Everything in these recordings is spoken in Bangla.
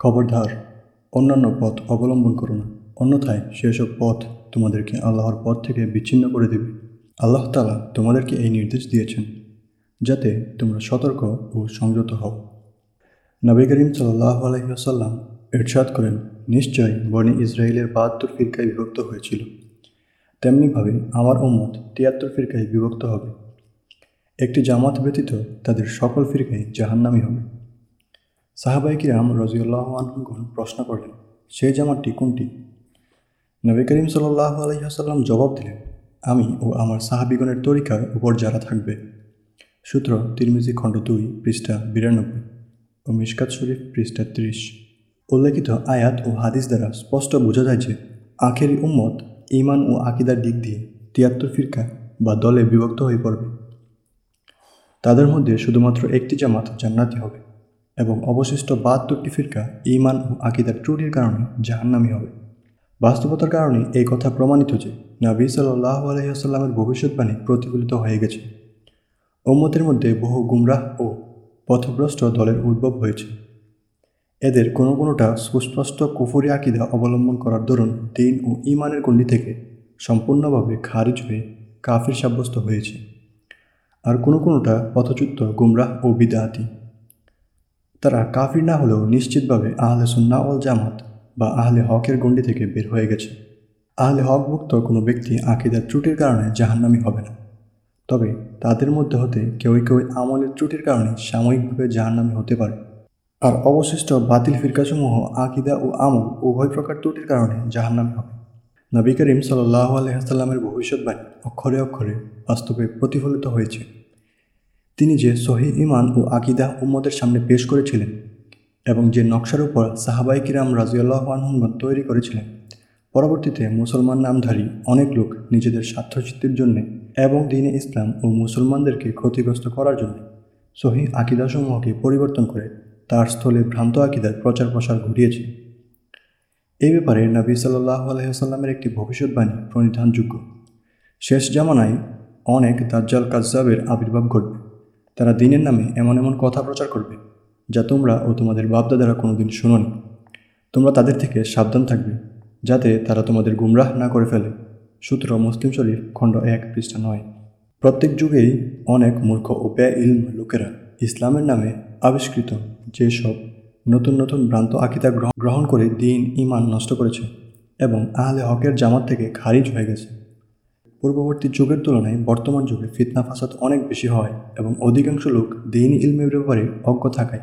খবরদার, অন্যান্য পথ অবলম্বন করো না। অন্যথায় সেসব পথ তোমাদেরকে আল্লাহর পথ থেকে বিচ্ছিন্ন করে দেবে। আল্লাহ তালা তোমাদেরকে এই নির্দেশ দিয়েছেন, যাতে তোমরা সতর্ক ও সংযত হও। নবী করিম সাল্লাহ আলহিহাসাল্লাম ইরশাদ করেন, নিশ্চয় বনি ইসরায়েলের বাহাত্তর ফিরকায় বিভক্ত হয়েছিল। তেমনিভাবে আমার উম্মত তিয়াত্তর ফিরকায় বিভক্ত হবে। একটি জামাত ব্যতীত তাদের সকল ফিরকাই জাহান্নামি হবে। সাহাবাই কিরাম রাজিউল্লাহ আনহুগণ প্রশ্ন করলেন, সেই জামাতটি কোনটি? নবী করিম সাল্লাহ আলহিহাসাল্লাম জবাব দিলেন, আমি ও আমার সাহাবিগণের তরিকার উপর যারা থাকবে। সূত্র তিরমিজি খণ্ড দুই, পৃষ্ঠা বিরানব্বই ও মিশকাত শরীফ, পৃষ্ঠা ত্রিশ। উল্লেখিত আয়াত ও হাদিস দ্বারা স্পষ্ট বোঝা যায় যে আখেরি উম্মত ইমান ও আকিদার দিক দিয়ে তিয়াত্তর ফিরকা বা দলে বিভক্ত হয়ে পড়বে। তাদের মধ্যে শুধুমাত্র একটি জামাত জান্নাতি হবে। এবং অবশিষ্ট বাহাত্তরটি ফিরকা ইমান ও আকিদার ত্রুটির কারণে জাহান্নামি হবে। বাস্তবতার কারণে এই কথা প্রমাণিত যে নবী সাল্লাহ আলহিহাস্লামের ভবিষ্যৎবাণী প্রতিফলিত হয়ে গেছে। উম্মতের মধ্যে বহু গুমরাহ ও পথভ্রষ্ট দলের উদ্ভব হয়েছে। এদের কোনো কোনোটা সুস্পষ্ট কুফুরি আকিদা অবলম্বন করার দরুন দিন ও ইমানের গণ্ডি থেকে সম্পূর্ণভাবে খারিজ হয়ে কাফির সাব্যস্ত হয়েছে। আর কোনো কোনোটা পথচ্যুত গুমরাহ ও বিদাহাতি তারা কাফির না হলেও নিশ্চিতভাবে আহলে সুন্না জামাত বা আহলে হকের গণ্ডি থেকে বের হয়ে গেছে। আহলে হকভুক্ত কোনো ব্যক্তি আকিদার ত্রুটির কারণে জাহান্নামি হবে না। তবে তাদের মধ্যে হতে কেউ কেউ আমলের ত্রুটির কারণে সাময়িকভাবে জাহান্নামি হতে পারে। আর অবশিষ্ট বাতিল ফিরকাসমূহ আকিদা ও আমল উভয় প্রকার ত্রুটির কারণে জাহান্নামি হবে। নবী করিম সাল্লাহ আলহামের ভবিষ্যৎবাণী অক্ষরে অক্ষরে বাস্তবে প্রতিফলিত হয়েছে। তিনি যে সহি ইমান ও আকিদা উম্মদের সামনে পেশ করেছিলেন এবং যে নকশার উপর সাহাবাই কিরাম রাজিউল্লাহ তৈরি করেছিলেন। পরবর্তীতে মুসলমান নামধারী অনেক লোক নিজেদের স্বার্থসিদ্ধির জন্যে এবং দিনে ইসলাম ও মুসলমানদেরকে ক্ষতিগ্রস্ত করার জন্য সহি আকিদাসমূহকে পরিবর্তন করে তার স্থলে ভ্রান্ত আকিদার প্রচার প্রসার ঘটিয়েছে। এই ব্যাপারে নবী সাল্লাহ আলহিহাস্লামের একটি ভবিষ্যৎবাণী প্রণিধানযোগ্য শেষ জামানায় অনেক দাজ্জাল কাজ্জাবের আবির্ভাব ঘটবে। তারা দিনের নামে এমন এমন কথা প্রচার করবে, যা তোমরা ও তোমাদের বাপদাদারা কোনোদিন শোনোনি। তোমরা তাদের থেকে সাবধান থাকবে, যাতে তারা তোমাদের গুমরাহ না করে ফেলে। সূত্র মুসলিম শরীফ, খণ্ড এক, পৃষ্ঠা নয়। প্রত্যেক যুগেই অনেক মূর্খ ও ইলম লোকেরা ইসলামের নামে আবিষ্কৃত যেসব নতুন নতুন ভ্রান্ত আকিতা গ্রহণ করে দিন ইমান নষ্ট করেছে এবং আহলে হকের জামাত থেকে খারিজ হয়ে গেছে। পূর্ববর্তী যুগের তুলনায় বর্তমান যুগে ফিতনা ফাসাদ অনেক বেশি হয় এবং অধিকাংশ লোক দিন ইলমের ব্যাপারে অজ্ঞ থাকায়।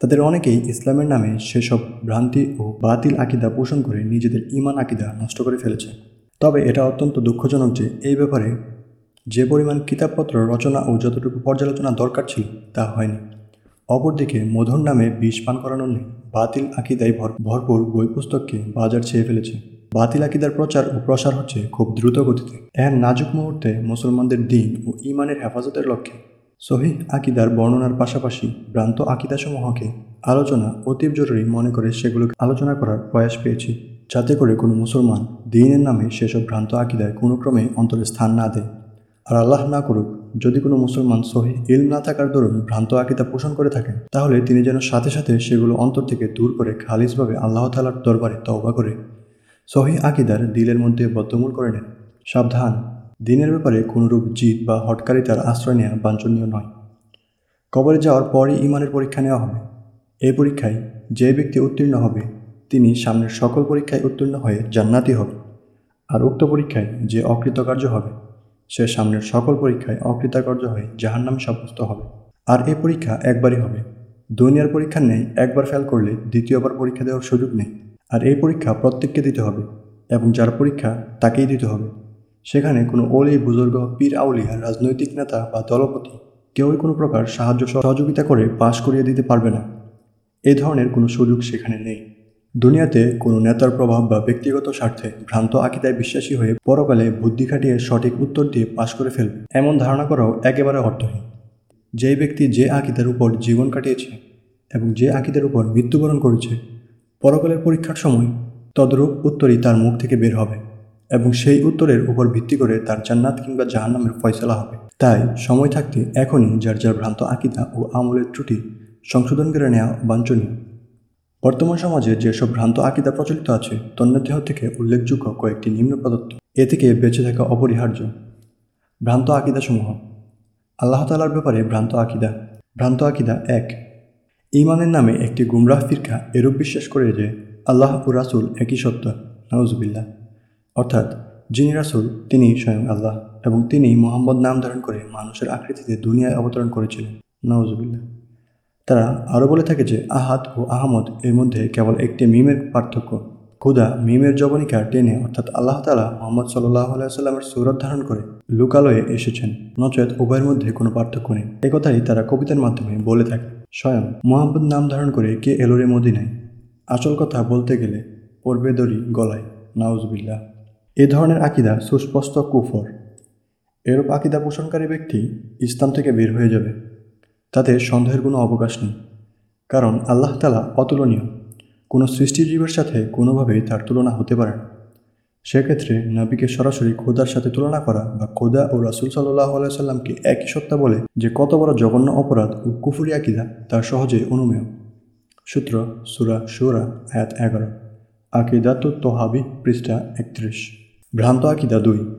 তাদের অনেকেই ইসলামের নামে সেসব ভ্রান্তি ও বাতিল আকিদা পোষণ করে নিজেদের ইমান আকিদা নষ্ট করে ফেলেছে। তবে এটা অত্যন্ত দুঃখজনক যে এই ব্যাপারে যে পরিমাণ কিতাবপত্র রচনা ও যতটুকু পর্যালোচনা দরকার ছিল তা হয়নি। অপরদিকে মধুর নামে বিষ পান করানোর নেই বাতিল আকিদায় ভরপুর বই পুস্তককে বাজার ছেয়ে ফেলেছে। বাতিল আকিদার প্রচার ও প্রসার হচ্ছে খুব দ্রুত গতিতে। এর নাজুক মুহূর্তে মুসলমানদের দিন ও ইমানের হেফাজতের লক্ষ্যে সহি আকিদার বর্ণনার পাশাপাশি ভ্রান্ত আকিদাসমূহকে আলোচনা অতীব জরুরি মনে করে সেগুলোকে আলোচনা করার প্রয়াস পেয়েছি, যাতে করে কোনো মুসলমান দিনের নামে সেসব ভ্রান্ত আকিদায় কোনো ক্রমে অন্তরে স্থান না দেয়। আর আল্লাহ না করুক, যদি কোনো মুসলমান সহি ইলম না থাকার দরুন ভ্রান্ত আকিদা পোষণ করে থাকেন, তাহলে তিনি যেন সাথে সাথে সেগুলো অন্তর থেকে দূর করে খালিজভাবে আল্লাহ তালার দরবারে তওবা করে। সহি আকিদার দিলের মধ্যে বদ্ধমূল করে নেন। সাবধান, দিনের ব্যাপারে কোনোরূপ জিদ বা হটকারিতার আশ্রয় নেওয়া বাঞ্ছনীয় নয়। কবরে যাওয়ার পরই ইমানের পরীক্ষা নেওয়া হবে। এই পরীক্ষায় যে ব্যক্তি উত্তীর্ণ হবে, তিনি সামনের সকল পরীক্ষায় উত্তীর্ণ হয়ে জান্নাতি হবে। আর উক্ত পরীক্ষায় যে অকৃতকার্য হবে, সে সামনের সকল পরীক্ষায় অকৃতকার্য হয়ে জাহান্নামে সাব্যস্ত হবে। আর এই পরীক্ষা একবারই হবে। দুনিয়ার পরীক্ষা নেই, একবার ফেল করলে দ্বিতীয়বার পরীক্ষা দেওয়ার সুযোগ নেই। আর এই পরীক্ষা প্রত্যেককে দিতে হবে এবং যার পরীক্ষা তাকেই দিতে হবে। সেখানে কোনো ওলি বুজুর্গ, পীর, আউলিয়া, রাজনৈতিক নেতা বা দলপতি কেউই কোনো প্রকার সাহায্য, সহযোগিতা করে পাশ করিয়ে দিতে পারবে না। এ ধরনের কোনো সুযোগ সেখানে নেই। দুনিয়াতে কোনো নেতার প্রভাব বা ব্যক্তিগত স্বার্থে ভ্রান্ত আকিদায় বিশ্বাসী হয়ে পরকালে বুদ্ধি খাটিয়ে সঠিক উত্তর দিয়ে পাশ করে ফেলবে, এমন ধারণা করাও একেবারে অর্থহীন। যেই ব্যক্তি যে আকিদার উপর জীবন কাটিয়েছে এবং যে আকিদার উপর মৃত্যুবরণ করেছে পরকালের পরীক্ষার সময় তদরূপ উত্তরই তার মুখ থেকে বের হবে এবং সেই উত্তরের উপর ভিত্তি করে তার জান্নাত কিংবা জাহান্নামের ফয়সলা হবে। তাই সময় থাকতে এখনই যার যার ভ্রান্ত আকিদা ও আমলের ত্রুটি সংশোধন করে নেওয়া বাঞ্ছনীয়। বর্তমান সমাজে যেসব ভ্রান্ত আকিদা প্রচলিত আছে তন্মধ্যে থেকে উল্লেখযোগ্য কয়েকটি নিম্ন প্রদত্ত। এ থেকে বেঁচে থাকা অপরিহার্য। ভ্রান্ত আকিদাসমূহ। আল্লাহ তালার ব্যাপারে ভ্রান্ত আকিদা। ভ্রান্ত আকিদা এক ইমানের নামে একটি গুমরাহ ফিরকা এরূপ বিশ্বাস করে যে, আল্লাহ ও রাসুল একই সত্য নওয়াজুবিল্লাহ অর্থাৎ, যিনি রাসুল, তিনি স্বয়ং আল্লাহ এবং তিনি মোহাম্মদ নাম ধারণ করে মানুষের আকৃতিতে দুনিয়ায় অবতরণ করেছিলেন নওয়াজুবিল্লাহ তারা আরও বলে থাকে যে, আহাদ ও আহমদ এর মধ্যে কেবল একটি মিমের পার্থক্য। খুদা মিমের জবনিকা টেনে, অর্থাৎ আল্লাহ তালা মোহাম্মদ সাল্লাহ আলাইসাল্লামের সুরত ধারণ করে লোকালয়ে এসেছেন, নচেত উভয়ের মধ্যে কোনো পার্থক্য নেই। একথাই তারা কবিতার মাধ্যমে বলে থাকে। স্বয়ং মোহাম্মদ নাম ধারণ করে কে এলোরে মদিনায় আসল কথা বলতে গেলে পড়বে দড়ি, গলায় নাউজবিল্লা এ ধরনের আকিদা সুস্পষ্ট কুফর। এরূপ আকিদা পোষণকারী ব্যক্তি ইসলাম থেকে বের হয়ে যাবে। তাতে সন্দেহের কোনো অবকাশ নেই। কারণ আল্লাহ তালা অতুলনীয়। কোনো সৃষ্টিজীবের সাথে কোনোভাবেই তার তুলনা হতে পারে না। সেক্ষেত্রে নবীকে সরাসরি খোদার সাথে তুলনা করা বা খোদা ও রাসুল সাল্লাহ আলাইসাল্লামকে একই সত্তা বলে যে কত বড় জঘন্য অপরাধ ও কুফুরি আকিদা, তা সহজেই অনুমেয়। সূত্র সুরা সুরা আয়াত এগারো। আকিদাতু তোহাবি, পৃষ্ঠা একত্রিশ। ভ্রান্ত আকিদা দুই।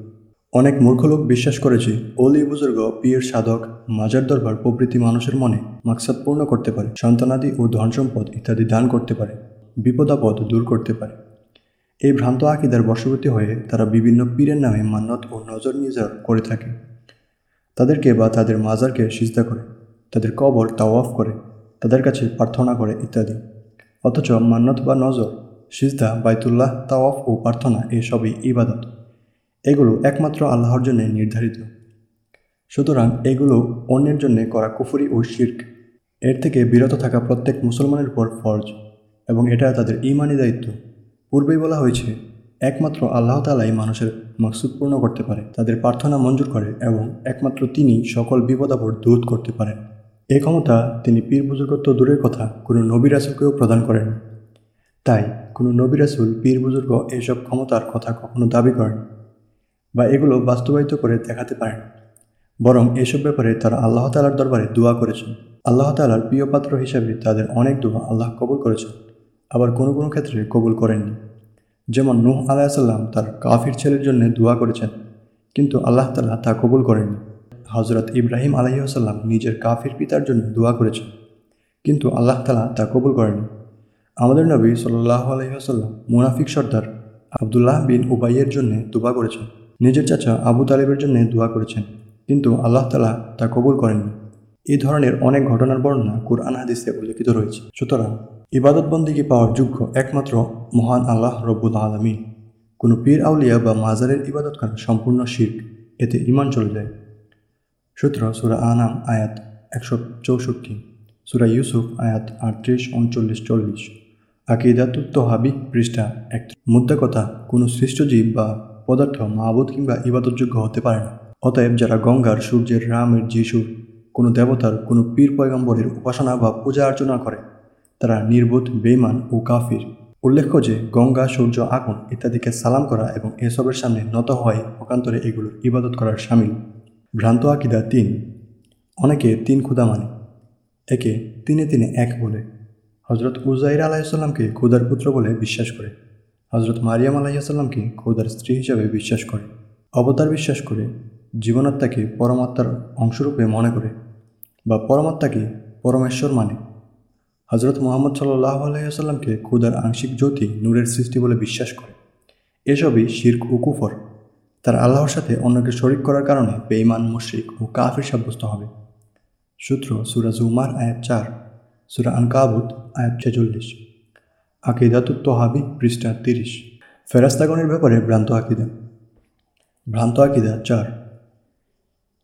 অনেক মূর্খ লোক বিশ্বাস করেছে অলি বুজুর্গ, পীর, সাধক, মাজার দরবার প্রভৃতি মানুষের মনে মাকসাদ পূর্ণ করতে পারে সন্তানাদি ও ধন সম্পদ ইত্যাদি দান করতে পারে, বিপদাপদ দূর করতে পারে। এই ভ্রান্ত আকিদার বশবর্তী হয়ে তারা বিভিন্ন পীরের নামে মান্নত ও নজর নিজার করে থাকে। তাদেরকে বা তাদের মাজারকে সিজদা করে, তাদের কবর তাওয়াফ করে, তাদের কাছে প্রার্থনা করে ইত্যাদি। অথচ মান্নত বা নজর, সিজদা, বাইতুল্লাহ, তাওয়াফ ও প্রার্থনা এসবই ইবাদত। এগুলো একমাত্র আল্লাহর জন্য নির্ধারিত। সুতরাং এগুলো অন্যের জন্য করা কুফুরি ও শির্ক। এর থেকে বিরত থাকা প্রত্যেক মুসলমানের উপর ফরজ এবং এটা তাদের ইমানি দায়িত্ব। পূর্বেই বলা হয়েছে, একমাত্র আল্লাহ তালাই মানুষের মকসুদ পূর্ণ করতে পারে, তাদের প্রার্থনা মঞ্জুর করে এবং একমাত্র তিনি সকল বিপদাপদ দূর করতে পারেন। এ ক্ষমতা তিনি পীর বুজুর্গত্ব দূরের কথা কোনো নবী রাসুলকেও প্রদান করেন তাই কোনো নবী রাসুল, পীর বুজুর্গ এসব ক্ষমতার কথা কখনো দাবি করেন বা এগুলো বাস্তবায়িত করে দেখাতে পারেন বরং এসব ব্যাপারে তারা আল্লাহ তালার দরবারে দোয়া করেছেন। আল্লাহ তালার প্রিয় পাত্র হিসাবে তাদের অনেক দোয়া আল্লাহ কবুল করেছেন। আবার কোনো কোনো ক্ষেত্রে কবুল করেননি। যেমন নূহ আলাইসাল্লাম তার কাফির ছেলের জন্য দোয়া করেছেন, কিন্তু আল্লাহ তালা তা কবুল করেননি। হজরত ইব্রাহিম আলহিহাসাল্লাম নিজের কাফির পিতার জন্য দোয়া করেছেন, কিন্তু আল্লাহ তালা তা কবুল করেননি। আমাদের নবী সাল্লাহ আলহিহাসাল্লাম মুনাফিক সর্দার আবদুল্লাহ বিন উবাইয়ের জন্য দোয়া করেছেন। নিজের চাচা আবু তালেবের জন্য দোয়া করেছেন, কিন্তু আল্লাহ তালা তা কবুল করেননি। এই ধরনের অনেক ঘটনার বর্ণনা কুরআন হাদিসে উল্লেখিত রয়েছে। সুতরাং ইবাদত বন্দিকে পাওয়ার যোগ্য একমাত্র মহান আল্লাহ রব্বুল আলমিন। কোনো পীর, আউলিয়া বা মাজারের ইবাদত করা সম্পূর্ণ শির্ক, এতে ইমান চলে যায়। সূত্র সুরা আনাম, আয়াত একশো চৌষট্টি, সুরা ইউসুফ, আয়াত আটত্রিশ, উনচল্লিশ, চল্লিশ। আকিদাতুত্ত হাবি পৃষ্ঠা এক। মুদ্রা কথা কোনো সৃষ্টজীব বা পদার্থ মাহবুদ কিংবা ইবাদতযোগ্য হতে পারে না। অতএব যারা গঙ্গার, সূর্যের, রামের, যিশুর কোনো দেবতার, কোনো পীর পয়গম্বরের উপাসনা বা পূজা অর্চনা করে তারা নির্বোধ বেইমান ও কাফির। উল্লেখ্য যে, গঙ্গা, সূর্য, আগুন ইত্যাদিকে সালাম করা এবং এসবের সামনে নত হওয়ায় পক্ষান্তরে এগুলোর ইবাদত করার সামিল। ভ্রান্ত আকিদা তিন। অনেকে তিন ক্ষুদা মানে। একে তিনে তিনে এক বলে। হজরত উজাইর আলাহিসাল্লামকে খুদার পুত্র বলে বিশ্বাস করে। হজরত মারিয়াম আলাইসাল্লামকে খোদার স্ত্রী হিসাবে বিশ্বাস করে। অবতার বিশ্বাস করে, জীবনাত্মাকে পরমাত্মার অংশরূপে মনে করে বা পরমাত্মাকে পরমেশ্বর মানে। হজরত মোহাম্মদ সাল্লাহ আলাইসাল্লামকে খুদার আংশিক জ্যোতি নূরের সৃষ্টি বলে বিশ্বাস করে। এসবই শির্ক ও কুফর। তার আল্লাহর সাথে অন্যকে শরিক করার কারণে বেইমান মুশ্রিক ও কাফির সাব্যস্ত হবে। সূত্র সুরা জুমার আয়াত চার, সুরা আনকাবুত আয়াত ছেচল্লিশ। আকিদাতুত তোহাবি পৃষ্ঠা তিরিশ। ফেরাস্তাগণের ব্যাপারে ভ্রান্ত আকিদা। ভ্রান্ত আকিদা চার,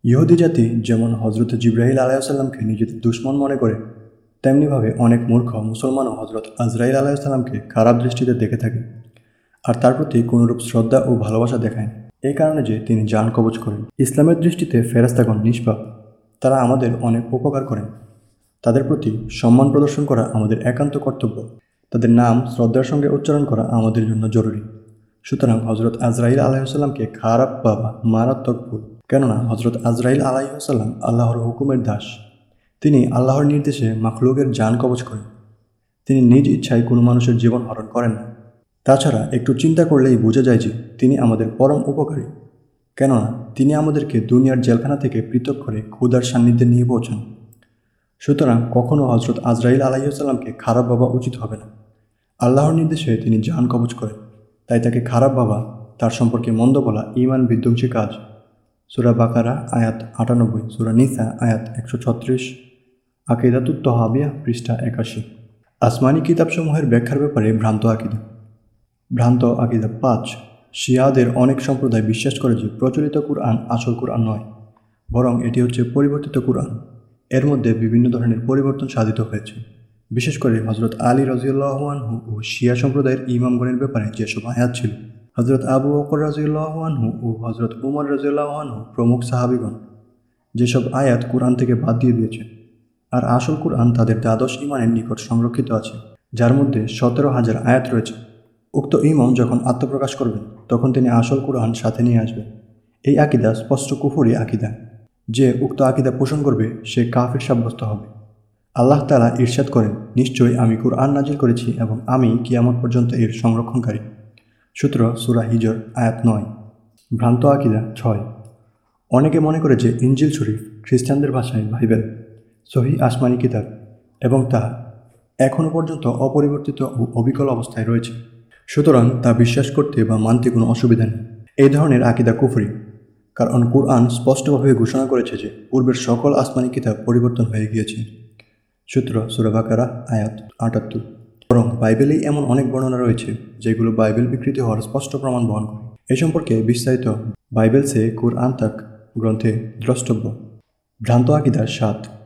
ইহুদি জাতি যেমন হজরত জিব্রাহিল আলাইসাল্লামকে নিজেদের দুশ্মন মনে করে তেমনিভাবে অনেক মূর্খ মুসলমানও হজরত আজরাইল আলাইসাল্লামকে খারাপ দৃষ্টিতে দেখে থাকে আর তার প্রতি কোনোরূপ শ্রদ্ধা ও ভালোবাসা দেখায়। এই কারণে যে তিনি যান কবচ করেন। ইসলামের দৃষ্টিতে ফেরাস্তাগণ নিষ্পাপ। তারা আমাদের অনেক উপকার করেন। তাদের প্রতি সম্মান প্রদর্শন করা আমাদের একান্ত কর্তব্য। তাদের নাম শ্রদ্ধার সঙ্গে উচ্চারণ করা আমাদের জন্য জরুরি। সুতরাং হজরত আজরাইল আলাইসাল্লামকে খারাপ বাবা মারাত্মক ভুল। কেননা হজরত আজরাইল আলাইসাল্লাম আল্লাহর হুকুমের দাস। তিনি আল্লাহর নির্দেশে মাখলুকের যান কবচ করেন। তিনি নিজ ইচ্ছায় কোনো মানুষের জীবন হরণ করেন না। তাছাড়া একটু চিন্তা করলেই বোঝা যায় যে তিনি আমাদের পরম উপকারী। কেননা তিনি আমাদেরকে দুনিয়ার জেলখানা থেকে পৃথক করে ক্ষুদার সান্নিধ্যে নিয়ে পৌঁছান। সুতরাং কখনও হজরত আজরাইল আলাইসাল্লামকে খারাপ বাবা উচিত হবে না। আল্লাহর নির্দেশে তিনি জান কবচ করেন। তাই তাকে খারাপ বাবা তার সম্পর্কে মন্দ বলা ইমান বিধ্বংসী কাজ। সুরা বাকারা আয়াত আটানব্বই, সুরা নিসা আয়াত একশো ছত্রিশ। আকিদাতুত তহাবিয়া, পৃষ্ঠা একাশি। আসমানি কিতাবসমূহের ব্যাখ্যার ব্যাপারে ভ্রান্ত আকিদা। ভ্রান্ত আকিদা পাঁচ, শিয়াদের অনেক সম্প্রদায় বিশ্বাস করে যে প্রচলিত কুরআন আসল কুরআন নয়, বরং এটি হচ্ছে পরিবর্তিত কুরআন। এর মধ্যে বিভিন্ন ধরনের পরিবর্তন সাধিত হয়েছে। বিশেষ করে হজরত আলী রাজিউল্লাহানহু ও শিয়া সম্প্রদায়ের ইমামগণের ব্যাপারে যেসব আয়াত ছিল হজরত আবু বকর রাজিউল্লাহানহু ও হজরত উমর রাজিউল্লাহানহু প্রমুখ সাহাবিগণ, যেসব আয়াত কোরআন থেকে বাদ দিয়ে দিয়েছে। আর আসল কুরআন তাদের দ্বাদশ ইমানের নিকট সংরক্ষিত আছে, যার মধ্যে সতেরো হাজার আয়াত রয়েছে। উক্ত ইমাম যখন আত্মপ্রকাশ করবেন, তখন তিনি আসল কুরআন সাথে নিয়ে আসবেন। এই আকিদা স্পষ্ট কুফুরি আকিদা। যে উক্ত আকিদা পোষণ করবে, সে কাফির সাব্যস্ত হবে। আল্লাহ তালা ঈর্ষাদ করেন, নিশ্চয়ই আমি কুরআন নাজিল করেছি এবং আমি কিয়ামত পর্যন্ত এর সংরক্ষণকারী। সূত্র সুরা হিজর, আয়াত নয়। ভ্রান্ত আকিদা ছয়। অনেকে মনে করে যে ইঞ্জিল শরীফ খ্রিস্টানদের ভাষায় বাইবেল। সহি আসমানি কিতাব এবং তা এখনও পর্যন্ত অপরিবর্তিত ও অবিকল অবস্থায় রয়েছে। সুতরাং তা বিশ্বাস করতে বা মানতে কোনো অসুবিধা নেই। এই ধরনের আকিদা কুফরি, কারণ কুরআন স্পষ্টভাবে ঘোষণা করেছে যে পূর্বের সকল আসমানি কিতাব পরিবর্তন হয়ে গিয়েছে। সূত্র সুরাবাকারা আয়াত আটাত্তর। বরং বাইবেলেই এমন অনেক বর্ণনা রয়েছে, যেগুলো বাইবেল বিকৃতি হওয়ার স্পষ্ট প্রমাণ বহন করে। এ সম্পর্কে বিস্তারিত বাইবেল সে কুরআন তাক গ্রন্থে দ্রষ্টব্য। ভ্রান্ত আকিদার সাত।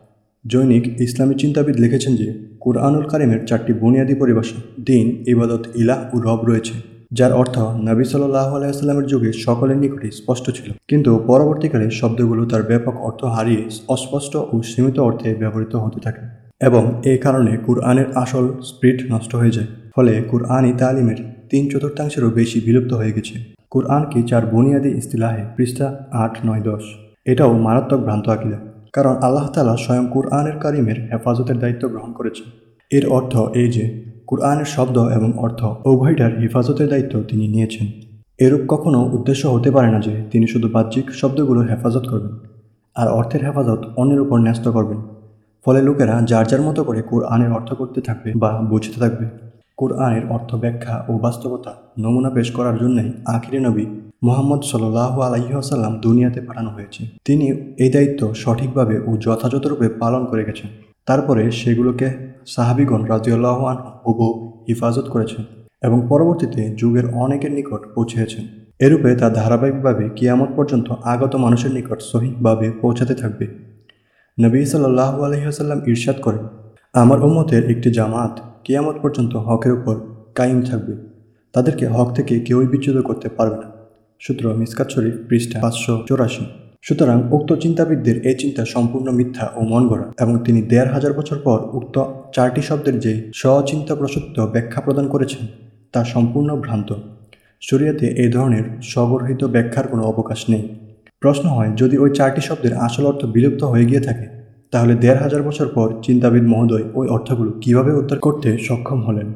জৈনিক ইসলামী চিন্তাবিদ লিখেছেন যে, কুরআনুল কারিমের চারটি বুনিয়াদী পরিভাষা, দিন, ইবাদত, ইলাহ ও রব রয়েছে, যার অর্থ নবী সাল্লাহ আলাইস্লামের যুগে সকলের নিকটে স্পষ্ট ছিল। কিন্তু পরবর্তীকালে শব্দগুলো তার ব্যাপক অর্থ হারিয়ে অস্পষ্ট ও সীমিত অর্থে ব্যবহৃত হতে থাকে এবং এই কারণে কুরআনের আসল স্প্রিট নষ্ট হয়ে যায়। ফলে কুরআনই তালিমের তিন চতুর্থাংশেরও বেশি বিলুপ্ত হয়ে গেছে। কুরআনকে চার বুনিয়াদী ইস্তিলাহে পৃষ্ঠা আট নয় দশ? এটাও মারাত্মক ভ্রান্ত আকিদা। কারণ আল্লাহ তালা স্বয়ং কুরআনের কারিমের হেফাজতের দায়িত্ব গ্রহণ করেছেন। এর অর্থ এই যে, কুরআনের শব্দ এবং অর্থ উভয়টার হেফাজতের দায়িত্ব তিনি নিয়েছেন। এরূপ কখনও উদ্দেশ্য হতে পারে না যে তিনি শুধু বাহ্যিক শব্দগুলো হেফাজত করবেন আর অর্থের হেফাজত অন্যের উপর ন্যস্ত করবেন। ফলে লোকেরা যার যার মতো করে কোরআনের অর্থ করতে থাকবে বা বুঝতে থাকবে। কোরআনের অর্থ ব্যাখ্যা ও বাস্তবতা নমুনা পেশ করার জন্যই আখিরে নবী মোহাম্মদ সাল্লাহ আলাইসাল্লাম দুনিয়াতে পাঠানো হয়েছে। তিনি এই দায়িত্ব সঠিকভাবে ও যথাযথরূপে পালন করে গেছেন। তারপরে সেগুলোকে সাহাবিগণ রাজিউল্লাহ হুবু হিফাজত করেছেন এবং পরবর্তীতে যুগের অনেকের নিকট পৌঁছেছেন। এরূপে তা ধারাবাহিকভাবে কিয়ামত পর্যন্ত আগত মানুষের নিকট সহিভাবে পৌঁছাতে থাকবে। নবী সাল্লাহ আলহিহাসাল্লাম ইরশাদ করেন, আমার উম্মতের একটি জামাত কিয়ামত পর্যন্ত হকের উপর কায়েম থাকবে। তাদেরকে হক থেকে কেউই বিচ্যুত করতে পারবে না। সূত্র মিসকাত শরীফ, পৃষ্ঠা পাঁচশো চৌরাশি। সুতরাং উক্ত চিন্তাবিদদের এই চিন্তা সম্পূর্ণ মিথ্যা ও মন গড়া এবং তিনি দেড় হাজার বছর পর উক্ত চারটি শব্দের যে স্বচিন্তা প্রসূত ব্যাখ্যা প্রদান করেছেন, তা সম্পূর্ণ ভ্রান্ত। শরিয়াতে এই ধরনের স্বগর্হিত ব্যাখ্যার কোনো অবকাশ নেই। প্রশ্ন হয়, যদি ওই চারটি শব্দের আসল অর্থ বিলুপ্ত হয়ে গিয়ে থাকে তাহলে দেড় হাজার বছর পর চিন্তাবিদ মহোদয় ওই অর্থগুলো কীভাবে উদ্ধার করতে সক্ষম হলেন?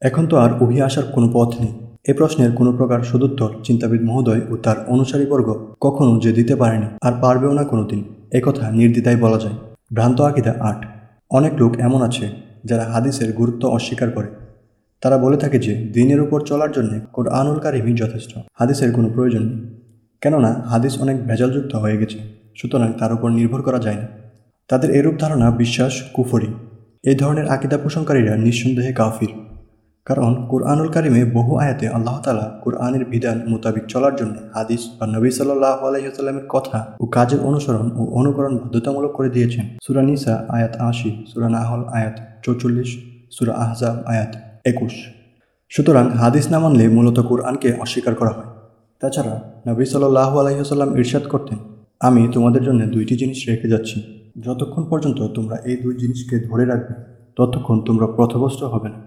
এখন তো আর ওহি আসার কোনো পথ নেই। এ প্রশ্নের কোনো প্রকার সদুত্তর চিন্তাবিদ মহোদয় ও তার অনুসারীবর্গ কখনো যে দিতে পারেনি আর পারবেও না কোনোদিন। একথা নির্দ্বিধায় বলা যায়। ভ্রান্ত আকিদা আট। অনেক লোক এমন আছে যারা হাদিসের গুরুত্ব অস্বীকার করে। তারা বলে থাকে যে দিনের উপর চলার জন্য কোরআনুল কারিমই যথেষ্ট। হাদিসের কোনো প্রয়োজন নেই। কেননা হাদিস অনেক ভেজালযুক্ত হয়ে গেছে, সুতরাং তার উপর নির্ভর করা যায় না। তাদের এরূপ ধারণা বিশ্বাস, কুফরি। এই ধরনের আকিদা পোষণকারীরা নিঃসন্দেহে কাফির। কারণ কুরআনুল কারিমে বহু আয়াতে আল্লাহ তালা কুরআনের বিধান মোতাবিক চলার জন্য হাদিস বা নবী সাল্লাহ আলহিহাস্লামের কথা ও কাজের অনুসরণ ও অনুকরণ বাধ্যতামূলক করে দিয়েছেন। সুরা নিসা আয়াত আশি, সুরা নাহল আয়াত চৌচল্লিশ, সুরা আহজাব আয়াত একুশ। সুতরাং হাদিস না মানলে মূলত কোরআনকে অস্বীকার করা হয়। তাছাড়া নবী সাল্লাহ আলহিহাস্লাম ইরশাদ করতেন, আমি তোমাদের জন্য দুইটি জিনিস রেখে যাচ্ছি। যতক্ষণ পর্যন্ত তোমরা এই দুই জিনিসকে ধরে রাখবে, ততক্ষণ তোমরা পথভ্রষ্ট হবে না।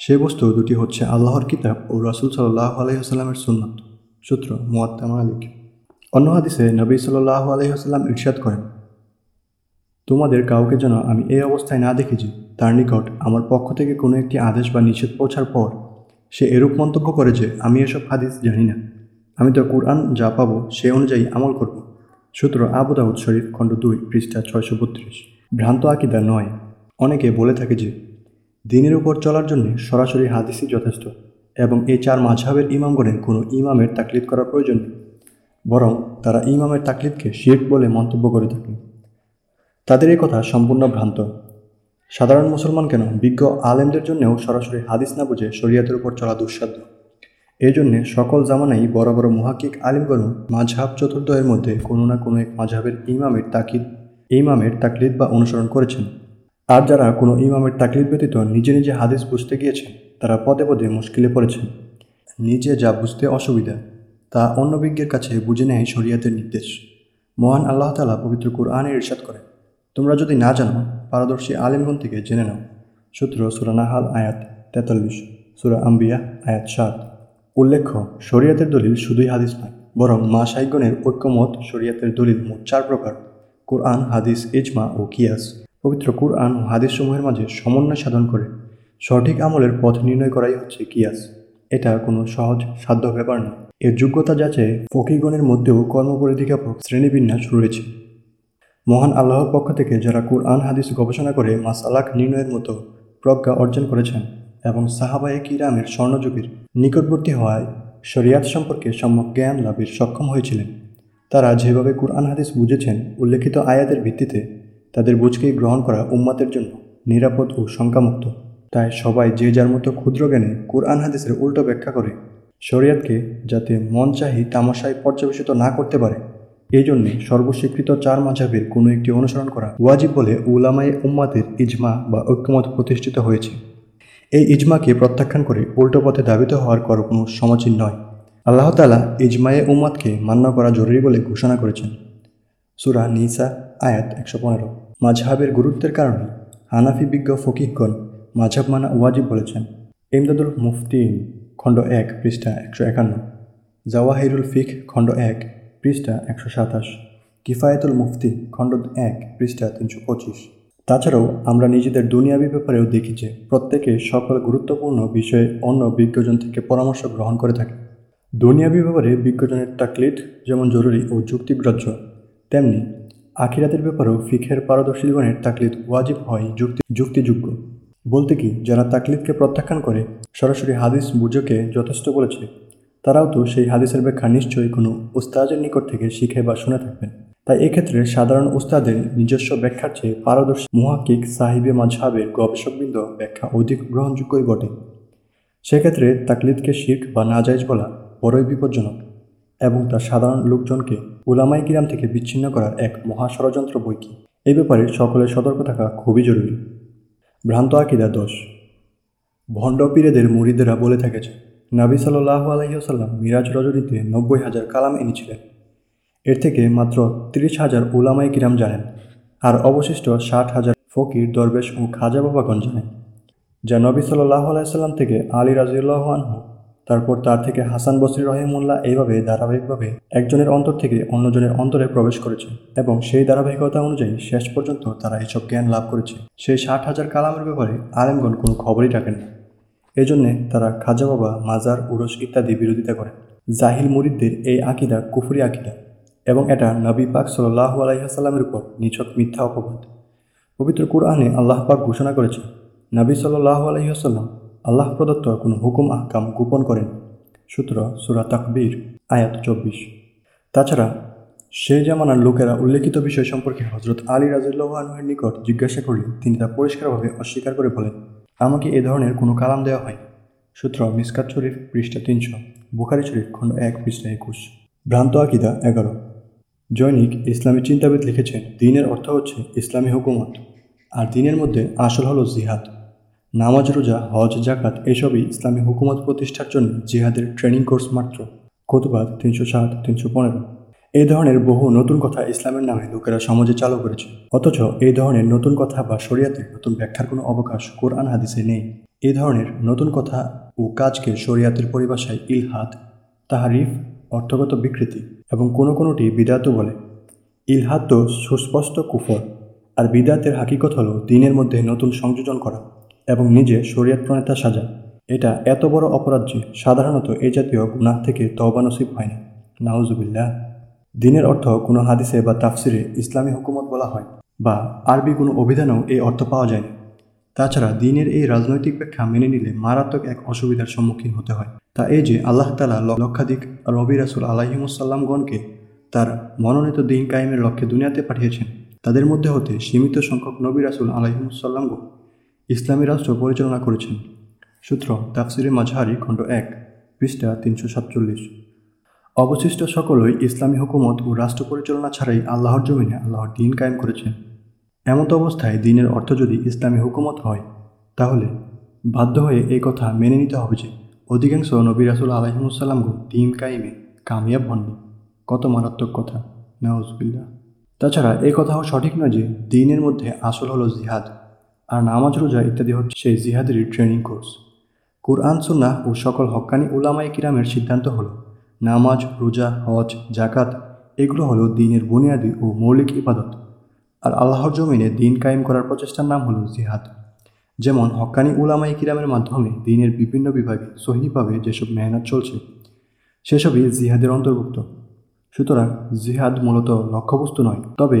সে বস্তু দুটি হচ্ছে আল্লাহর কিতাব ও রাসুল সাল্লাহ আলহিহাস্লামের সুন্নত। সূত্র মুয়াত্তা মালিক। অন্য হাদিসে নবী সাল্লাহ আলহিহাস্লাম ইরশাদ করেন, তোমাদের কাউকে যেন আমি এই অবস্থায় না দেখি যে তার নিকট আমার পক্ষ থেকে কোনো একটি আদেশ বা নিষেধ পৌঁছার পর সে এরূপ মন্তব্য করে যে আমি এসব হাদিস জানি না। আমি তো কোরআন যা পাবো সে অনুযায়ী আমল করব। সূত্র আবু দাউদ শরীফ, খণ্ড দুই, পৃষ্ঠা ছয়শো বত্রিশ। ভ্রান্ত আকিদা নয়। অনেকে বলে থাকে যে, দিনের উপর চলার জন্য সরাসরি হাদিসই যথেষ্ট এবং এই চার মাঝহাবের ইমামগণের কোনো ইমামের তাকলিদ করার প্রয়োজন নেই। বরং তারা ইমামের তাকলিদকে শির্ক বলে মন্তব্য করে থাকে। তাদের এই কথা সম্পূর্ণ ভ্রান্ত। সাধারণ মুসলমান কেন বিজ্ঞ আলেমদের জন্যও সরাসরি হাদিস না বুঝে শরিয়াতের উপর চলা দুঃসাধ্য? এই জন্যে সকল জামানাই বড় বড় মহাকিক আলিমগণ মাঝহাব চতুর্দয়ের মধ্যে কোনো না কোনো এক মাঝহাবের ইমামের তাকিদ ইমামের তাকলিদ বা অনুসরণ করেছেন। আর যারা কোনো ইমামের তাকলিদ ব্যতীত নিজে নিজে হাদিস বুঝতে গিয়েছেন, তারা পদে পদে মুশকিলে পড়েছেন। নিজে যা বুঝতে অসুবিধা, তা অন্য বিজ্ঞের কাছে বুঝে নেয় শরিয়াতের নির্দেশ। মহান আল্লাহ তালা পবিত্র কুরআনে ইরশাদ করে তোমরা যদি না জানো, পারদর্শী আলিমগণ থেকে জেনে নাও। সূত্র সুরা নাহাল আয়াত তেতাল্লিশ, সুরা আম্বিয়া আয়াত সাত। উল্লেখ্য, শরিয়াতের দলিল শুধুই হাদিস নয়, বরং মা সাইগণের ঐক্যমত শরিয়াতের দলিল মোট চার প্রকার, কোরআন, হাদিস, ইজমা ও কিয়াস। পবিত্র কোরআন ও হাদিসসমূহের মাঝে সমন্বয় সাধন করে সঠিক আমলের পথ নির্ণয় করাই হচ্ছে কিয়াস। এটা কোনো সহজ, সাধ্য ব্যাপার নয়। এর যোগ্যতা যাচ্ছে ফকিগণের মধ্যেও কর্মপরিধিকাপক শ্রেণীবিন্যাস রয়েছে। মহান আল্লাহর পক্ষ থেকে যারা কোরআন, হাদিস গবেষণা করে মাসালাক নির্ণয়ের মতো প্রজ্ঞা অর্জন করেছেন এবং সাহাবায়ে কিরামের স্বর্ণযুগের নিকটবর্তী হওয়ায় শরিয়াত সম্পর্কে সম্যক জ্ঞান লাভের সক্ষম হয়েছিলেন। তারা যেভাবে কুরআন হাদিস বুঝেছেন, উল্লেখিত আয়াতের ভিত্তিতে তাদের বুঝকেই গ্রহণ করা উম্মাতের জন্য নিরাপদ ও শঙ্কামুক্ত। তাই সবাই যে যার মতো ক্ষুদ্র জ্ঞানে কুরআন হাদিসের উল্টো ব্যাখ্যা করে শরিয়াতকে যাতে মন চাহি তামাশায় পর্যবেসিত না করতে পারে, এই জন্যে সর্বস্বীকৃত চার মাঝাবের কোনো একটি অনুসরণ করা ওয়াজিব বলে উলামায়ে উম্মাতের ইজমা বা ঐক্যমত প্রতিষ্ঠিত হয়েছে। এই ইজমাকে প্রত্যাখ্যান করে উল্টো পথে ধাবিত হওয়ার কর কোনো সমচিন নয়। আল্লাহ তালা ইজমায়ে উম্মাদকে মান্য করা জরুরি বলে ঘোষণা করেছেন। সুরা নিসা, আয়াত একশো পনেরো। মাঝহাবের গুরুত্বের কারণে হানাফি বিজ্ঞ ফকিহগণ মাঝহাব মানা ওয়াজিব বলেছেন। ইমদাদুল মুফতিন, খণ্ড এক, পৃষ্ঠা একশো একান্ন। জাওয়াহিরুল ফিক খণ্ড এক, পৃষ্ঠা একশো সাতাশ। কিফায়েতুল মুফতি, খণ্ড এক, পৃষ্ঠা তিনশো পঁচিশ। তাছাড়াও আমরা নিজেদের দুনিয়াবি ব্যাপারেও দেখি যে প্রত্যেকে সকল গুরুত্বপূর্ণ বিষয়ে অন্য বিজ্ঞজন থেকে পরামর্শ গ্রহণ করে থাকে। দুনিয়াবি ব্যাপারে বিজ্ঞজনের তাকলিদ যেমন জরুরি ও যুক্তিগ্রাহ্য, তেমনি আখিরাতের ব্যাপারেও ফিখের পারদর্শীগণের তাকলিদ ওয়াজিব হয় যুক্তি, যুক্তিযোগ্য। বলতে কি, যারা তাকলিদকে প্রত্যাখ্যান করে, সরাসরি হাদিস বুঝোকে যথেষ্ট বলেছে, তারাও তো সেই হাদিসের ব্যাখ্যা নিশ্চয়ই কোনো উস্তাদের নিকট থেকে শিখে বা শুনে থাকবেন। তাই এক্ষেত্রে সাধারণ উস্তাদের নিজস্ব ব্যাখ্যার চেয়ে পারদর্শী মুহাকিক সাহিবে মাঝহাবের গবেষকবৃন্দ ব্যাখ্যা অধিক গ্রহণযোগ্যই বটে। সেক্ষেত্রে তাকলিদকে শির্ক বা নাজাইজ বলা বড়ই বিপজ্জনক এবং তা সাধারণ লোকজনকে উলামাই কিরাম থেকে বিচ্ছিন্ন করার এক মহা ষড়যন্ত্র বৈকি এই ব্যাপারে সকলের সতর্ক থাকা খুবই জরুরি। ভ্রান্ত আকিদা দোষ। ভণ্ড পীরেদের মুরিদেরা বলে থাকে নাবি সাল্লাহ আলহিহাসাল্লাম মিরাজ রজনীতে নব্বই হাজার কালাম এনেছিলেন। এর থেকে মাত্র তিরিশ হাজার উলামাই কিরাম জানেন আর অবশিষ্ট ষাট হাজার ফকির, দরবেশ ও খাজা বাবাগণ জানেন। যা নবী সাল্লাহ আলাইসাল্লাম থেকে আলী রাজিউল্লাহ আনহু, তারপর তার থেকে হাসান বসরি রহিমুল্লাহ এইভাবে ধারাবাহিকভাবে একজনের অন্তর থেকে অন্যজনের অন্তরে প্রবেশ করেছে এবং সেই ধারাবাহিকতা অনুযায়ী শেষ পর্যন্ত তারা এসব জ্ঞান লাভ করেছে। সেই ষাট হাজার কালামের ব্যাপারে আলেমগণ কোনো খবরই রাখেন না এই জন্যে তারা খাজা বাবা, মাজার, উরস ইত্যাদি বিরোধিতা করেন। জাহিল মুরিদদের এই আকিদা কুফুরি আকিদা। এবং এটা নবী পাক সাল্লাহ আলাইসাল্লামের উপর নিছক মিথ্যা অপবাদ। পবিত্র কুরআনে আল্লাহ পাক ঘোষণা করেছে, নবী সাল্লাহ আলহিহাসাল্লাম আল্লাহ প্রদত্ত কোনো হুকুম, আহকাম গোপন করেন। সূত্র সুরা তাকবীর, আয়াত চব্বিশ। তাছাড়া সেই জামানার লোকেরা উল্লেখিত বিষয় সম্পর্কে হজরত আলী রাজুল্লাহের নিকট জিজ্ঞাসা করলে তিনি তা পরিষ্কারভাবে অস্বীকার করে বলেন, আমাকে এ ধরনের কোনো কালাম দেওয়া হয় সূত্র মিসকাত শরীফ পৃষ্ঠা তিনশো, বুখারি শরীফ খণ্ড এক পৃষ্ঠা একুশ। ভ্রান্ত আকিদা এগারো। জৈনিক ইসলামী চিন্তাবিদ লিখেছেন, দিনের অর্থ হচ্ছে ইসলামী হুকুমত, আর দিনের মধ্যে আসল হলো জিহাদ। নামাজ, রোজা, হজ জাকাত এসবই ইসলামী হুকুমত প্রতিষ্ঠার জন্য জিহাদের ট্রেনিং কোর্স মাত্র। কতুবাদ তিনশো সাত, তিনশো পনেরো। এই ধরনের বহু নতুন কথা ইসলামের নামে লোকেরা সমাজে চালু করেছে। অথচ এই ধরনের নতুন কথা বা শরিয়াতে নতুন ব্যাখ্যার কোনো অবকাশ কোরআন হাদিসে নেই। এই ধরনের নতুন কথা ও কাজকে শরিয়াতের পরিভাষায় ইলহাদ, তাহারিফ, অর্থগত বিকৃতি এবং কোনো কোনোটি বিদাতও বলে। ইলহাদ তো সুস্পষ্ট কুফর, আর বিদাতের হাকিকত হলো দিনের মধ্যে নতুন সংযোজন করা এবং নিজে শরীয়ত প্রণেতা সাজা। এটা এত বড় অপরাধ যে সাধারণত এই জাতীয় গুনাহ থেকে তওবা নসিব হয় না। নাউজুবিল্লাহ। দিনের অর্থ কোনো হাদিসে বা তাফসিরে ইসলামী হুকুমত বলা হয়, বা আরবি কোনো অভিধানেও এই অর্থ পাওয়া যায় না। তাছাড়া দিনের এই রাজনৈতিক ব্যাখ্যা মেনে নিলে মারাত্মক এক অসুবিধার সম্মুখীন হতে হয়। তা এই যে আল্লাহ তালা লক্ষাধিক রবি রাসুল আলাহিমুসাল্লামগণকে তার মনোনীত দিন কায়েমের লক্ষ্যে দুনিয়াতে পাঠিয়েছেন, তাদের মধ্যে হতে সীমিত সংখ্যক নবী রাসুল আলাহিমুসাল্লামগণ ইসলামী রাষ্ট্র পরিচালনা করেছেন। সূত্র তাফসিরে মাঝহারি খণ্ড এক, পৃষ্ঠা তিনশো সাতচল্লিশ। অবশিষ্ট সকলই ইসলামী হুকুমত ও রাষ্ট্র পরিচালনা ছাড়াই আল্লাহর জমিনে আল্লাহর দিন কায়েম করেছেন। এমত অবস্থায় দিনের অর্থ যদি ইসলামী হুকুমত হয়, তাহলে বাধ্য হয়ে এই কথা মেনে নিতে হবে যে অধিকাংশ নবী রাসুল আলহিমুসাল্লামগণ দিন কায়েমে কামিয়াব হননি। কত মারাত্মক কথা। নওয়াজবিল্লা তাছাড়া এই কথাও সঠিক নয় যে দিনের মধ্যে আসল হলো জিহাদ, আর নামাজ, রোজা ইত্যাদি হচ্ছে সেই জিহাদেরই ট্রেনিং কোর্স। কুরআন, সুন্নাহ ও সকল হক্কানি উলামাই কিরামের সিদ্ধান্ত হলো নামাজ, রোজা, হজ জাকাত এগুলো হলো দিনের বুনিয়াদী ও মৌলিক ইবাদত। আর আল্লাহর জমিনে দিন কায়েম করার প্রচেষ্টার নাম হলো জিহাদ। যেমন হক্কানি উলামাই কিরামের মাধ্যমে দিনের বিভিন্ন বিভাগে সহিভাবে যেসব মেহনত চলছে, সেসবই জিহাদের অন্তর্ভুক্ত। সুতরাং জিহাদ মূলত লক্ষ্যবস্তু নয়, তবে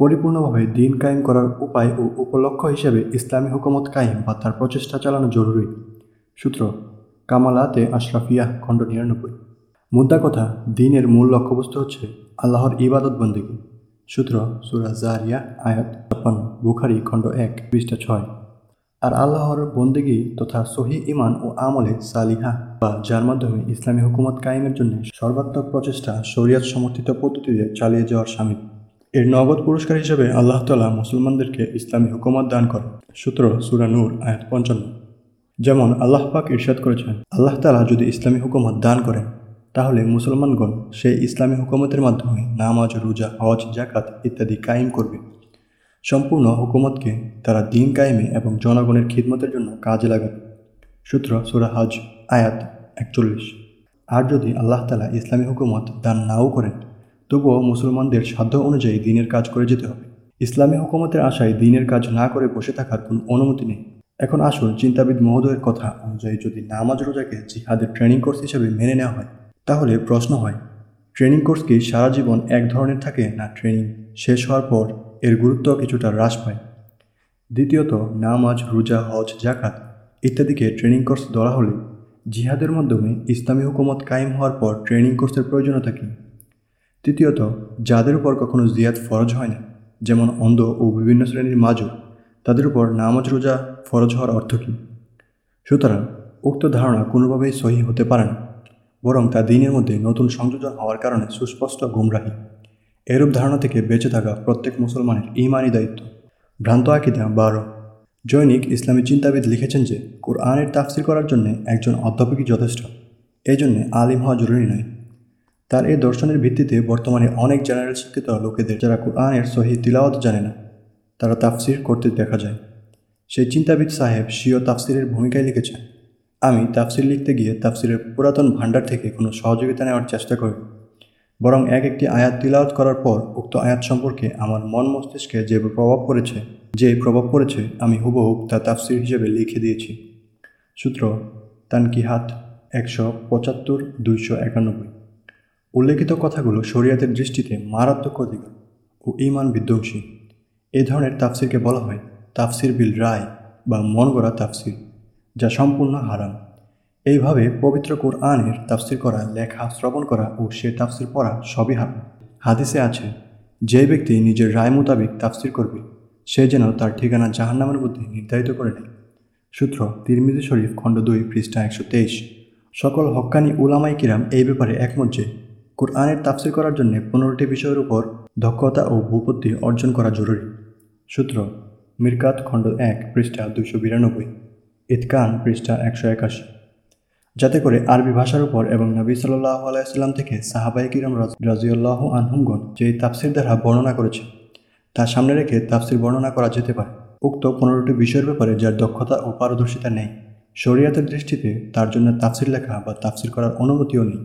পরিপূর্ণভাবে দিন কায়েম করার উপায় ও উপলক্ষ্য হিসেবে ইসলামী হুকুমত কায়েম বা তার প্রচেষ্টা চালানো জরুরি। সূত্র, কামালাতে আশরাফিয়া, খণ্ড নিরানব্বই। মুদ্রা কথা, দিনের মূল লক্ষ্যবস্তু হচ্ছে আল্লাহর ইবাদত বন্দিগি সূত্র সুরা জারিয়া, আয়াত ছাপ্পান্ন, বুখারি, খণ্ড এক, পৃষ্ঠা ছয়। আর আল্লাহর বন্দিগি তথা সহি ইমান ও আমলে সালিহা বা যার মাধ্যমে ইসলামী হুকুমত কায়েমের জন্য সর্বাত্মক প্রচেষ্টা শরিয়াত সমর্থিত পদ্ধতিতে চালিয়ে যাওয়ার সামিল। এর নগদ পুরস্কার হিসেবে আল্লাহ তালা মুসলমানদেরকে ইসলামী হুকুমত দান করে সূত্র সুরা নূর, আয়াত পঞ্চান্ন। যেমন আল্লাহ পাক ইরশাদ করেছেন, আল্লাহ তালা যদি ইসলামী হুকুমত দান করেন তাহলে মুসলমানগণ সেই ইসলামী হুকুমতের মাধ্যমে নামাজ, রোজা, হজ জাকাত ইত্যাদি কায়েম করবে। সম্পূর্ণ হুকুমতকে তারা দিন কায়েমে এবং জনগণের খিদমতের জন্য কাজে লাগাবে। সূত্র সুরা হজ, আয়াত একচল্লিশ। আর যদি আল্লাহ তালা ইসলামী হুকুমত দান নাও করেন, তবুও মুসলমানদের সাধ্য অনুযায়ী দিনের কাজ করে যেতে হবে। ইসলামী হুকুমতের আশায় দিনের কাজ না করে বসে থাকার কোনো অনুমতি নেই। এখন আসুন চিন্তাবিদ মহোদয়ের কথা অনুযায়ী যদি নামাজ, রোজাকে জিহাদের ট্রেনিং কোর্স হিসেবে মেনে নেওয়া হয় তাহলে প্রশ্ন হয়, ট্রেনিং কোর্স কি সারা জীবন এক ধরনের থাকে না ট্রেনিং শেষ হওয়ার পর এর গুরুত্ব কিছুটা হ্রাস পায়? দ্বিতীয়ত, নামাজ, রোজা, হজ জাকাত ইত্যাদিকে ট্রেনিং কোর্স ধরা হলে জিহাদের মাধ্যমে ইসলামী হুকুমত কায়েম হওয়ার পর ট্রেনিং কোর্সের প্রয়োজনীয়তা কী? তৃতীয়ত, যাদের উপর কখনো জিয়াদ ফরজ হয় না, যেমন অন্ধ ও বিভিন্ন শ্রেণির মাজুর, তাদের উপর নামাজ, রোজা ফরজ হওয়ার অর্থ কী? সুতরাং, উক্ত ধারণা কোনোভাবেই সহি হতে পারে না। বরং তা দিনের মধ্যে নতুন সংযোজন হওয়ার কারণে সুস্পষ্ট গুমরাহী। এরূপ ধারণা থেকে বেঁচে থাকা প্রত্যেক মুসলমানের ইমানই দায়িত্ব। ভ্রান্ত আকিদা বারো। জৈনিক ইসলামী চিন্তাবিদ লিখেছেন যে, কোরআনের তাফসির করার জন্য একজন অধ্যাপকই যথেষ্ট। এই জন্যে আলিম হওয়া জরুরি নয়। তার এই দর্শনের ভিত্তিতে বর্তমানে অনেক জেনারেল শিক্ষিত লোকেদের যারা কোরআনের সহি তিলাওয়াত জানে না, তারা তাফসির করতে দেখা যায়। সেই চিন্তাবিদ সাহেব স্বীয় তাফসিরের ভূমিকায় লিখেছেন আমি তাফসির লিখতে গিয়ে তাফসিরের পুরাতন ভাণ্ডার থেকে কোনো সহযোগিতা নেওয়ার চেষ্টা করি। বরং এক একটি আয়াত তিলাওয়াত করার পর উক্ত আয়াত সম্পর্কে আমার মন মস্তিষ্কে যে প্রভাব পড়েছে, যে প্রভাব পড়েছে আমি হুবহুব তা তাফসির হিসেবে লিখে দিয়েছি। সূত্র তানকিহাত একশো পঁচাত্তর দুইশো একানব্বই। উল্লেখিত কথাগুলো শরিয়াতের দৃষ্টিতে মারাত্মক অধিকার ও ইমান বিধ্বংসী। এ ধরনের তাফসিরকে বলা হয় তাফসির বিল রায় বা মন গড়া তাফসির। যা সম্পূর্ণ হারাম। এইভাবে পবিত্র কোরআনের তাফসির করা, লেখা, শ্রবণ করা ও সে তাফসির পড়া সবই হারাম। হাদিসে আছে, যে ব্যক্তি নিজের রায় মোতাবেক তাফসির করবে, সে যেন তার ঠিকানা জাহান্নামের মধ্যে নির্ধারিত করে নেয়। সূত্র, তিরমিজি শরীফ, খণ্ড দুই, পৃষ্ঠা একশো তেইশ। সকল হক্কানি উলামাই কিরাম এই ব্যাপারে একমত যে, কোরআনের তাফসির করার জন্য পনেরোটি বিষয়ের উপর দক্ষতা ও ভূপত্তি অর্জন করা জরুরি। সূত্র, মিরকাত, খণ্ড এক, পৃষ্ঠা দুইশো বিরানব্বই। ইতকান পৃষ্ঠা একশো একাশি। যাতে করে আরবি ভাষার উপর এবং নবী সাল্লাহ আলাইসাল্লাম থেকে সাহাবাই কিরম রাজিউল্লাহ আনহুমগণ যে তাফসির দ্বারা বর্ণনা করেছে, তা সামনে রেখে তাফসির বর্ণনা করা যেতে পারে। উক্ত পনেরোটি বিষয়ের ব্যাপারে যার দক্ষতা ও পারদর্শিতা নেই, শরীয়তের দৃষ্টিতে তার জন্য তাফসির লেখা বা তাফসির করার অনুমতিও নেই।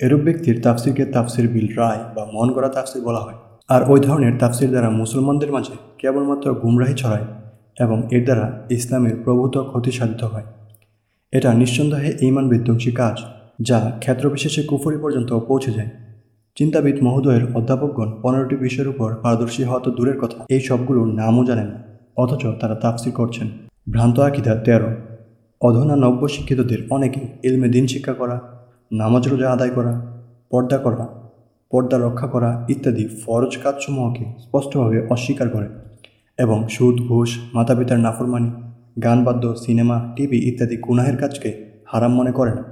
এরূপ ব্যক্তির তাফসিরকে তাফসির বিল রায় বা মন করা তাফসির বলা হয়। আর ওই ধরনের তাফসির দ্বারা মুসলমানদের মাঝে কেবলমাত্র গুমরাহি ছড়ায় এবং এর দ্বারা ইসলামের প্রভূত ক্ষতি সাধিত হয়। এটা নিঃসন্দেহে ইমান বিধ্বংসী কাজ, যা ক্ষেত্রবিশেষে কুফরি পর্যন্ত পৌঁছে যায়। চিন্তাবিদ মহোদয়ের অধ্যাপকগণ পনেরোটি বিষয়ের উপর পারদর্শী হওয়া তো দূরের কথা, এই সবগুলোর নামও জানেন অথচ তারা তাফসির করছেন। ভ্রান্ত আকিদা তেরো, অধনা নব্য শিক্ষিতদের অনেকে ইলমে দিন শিক্ষা করা, নামাজ রোজা আদায় করা, পর্দা করা, পর্দা রক্ষা করা ইত্যাদি ফরজ কাজসমূহকে স্পষ্টভাবে অস্বীকার করে। এবং সুদ, ঘুষ মাতা পিতার নাফরমানি, গানবাদ্য, সিনেমা, টিভি ইত্যাদি গুনাহের কাজকে হারাম মনে করে না,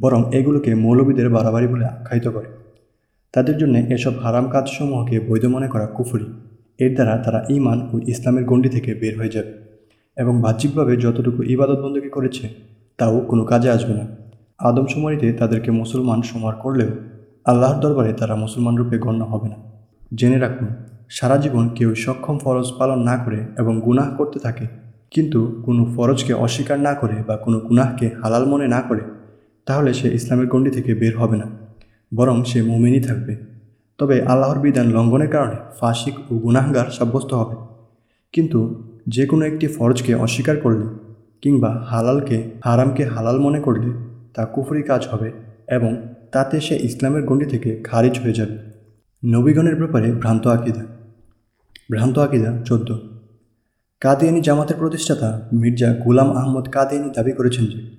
বরং এগুলোকে মৌলবীদের বাড়াবাড়ি বলে আখ্যায়িত করে। তাদের জন্য এসব হারাম কাজসমূহকে বৈধ মনে করা কুফুরি। এর দ্বারা তারা ইমান ও ইসলামের গণ্ডি থেকে বের হয়ে যাবে এবং বাহ্যিকভাবে যতটুকু ইবাদত বন্দী করেছে, তাও কোনো কাজে আসবে না। আদমশুমারিতে তাদেরকে মুসলমান সমার করলেও আল্লাহর দরবারে তারা মুসলমান রূপে গণ্য হবে না। জেনে রাখুন সারা জীবন কেউ সক্ষম ফরজ পালন না করে এবং গুনাহ করতে থাকে। কিন্তু কোনো ফরজকে অস্বীকার না করে বা কোনো গুনাহকে হালাল মনে না করে, তাহলে সে ইসলামের গণ্ডি থেকে বের হবে না, বরং সে মোমেনই থাকবে। তবে আল্লাহর বিধান লঙ্ঘনের কারণে ফাসিক ও গুনাহগার সাব্যস্ত হবে। কিন্তু যে কোনো একটি ফরজকে অস্বীকার করলে কিংবা হালালকে হারামকে হালাল মনে করলে তা কুফরি কাজ হবে এবং তাতে সে ইসলামের গণ্ডি থেকে খারিজ হয়ে যাবে। নবীগণের ব্যাপারে ভ্রান্ত আকিদা। ভ্রান্ত আকিদা চোদ্দ। কাদিয়ানি জামাতের প্রতিষ্ঠাতা মির্জা গুলাম আহমদ কাদিয়ানি দাবি করেছেন যে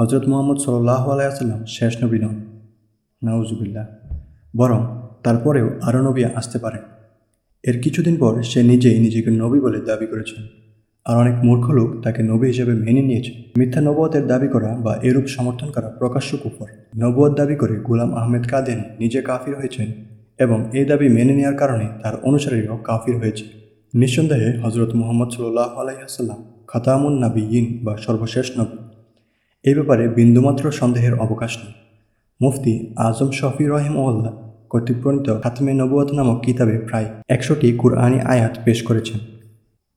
হজরত মোহাম্মদ সাল্লাহ আলাইসাল্লাম শেষ নবী নন। নাউজুবিল্লাহ। বরং তারপরেও আরও নবী আসতে পারে এর কিছুদিন পর সে নিজেই নিজেকে নবী বলে দাবি করেছেন। আর অনেক মূর্খ লোক তাকে নবী হিসেবে মেনে নিয়েছে। মিথ্যা নবতের দাবি করা বা এরূপ সমর্থন করা প্রকাশ্য কুফর। নবুয়ত দাবি করে গোলাম আহমেদ কাদেনি নিজে কাফির হয়েছেন এবং এই দাবি মেনে নেওয়ার কারণে তার অনুসারীরাও কাফির হয়েছে। নিঃসন্দেহে হজরত মোহাম্মদ সাল্লাহ আলাইসাল্লাম খাতামুন নাবি ইন বা সর্বশেষ নবী। এই ব্যাপারে বিন্দুমাত্র সন্দেহের অবকাশ নেই। মুফতি আজম শফি রহিমউল্লাহ কর্তৃক প্রণীত খাতমে নবুয়াত নামক কিতাবে প্রায় একশোটি কুরআনি আয়াত পেশ করেছেন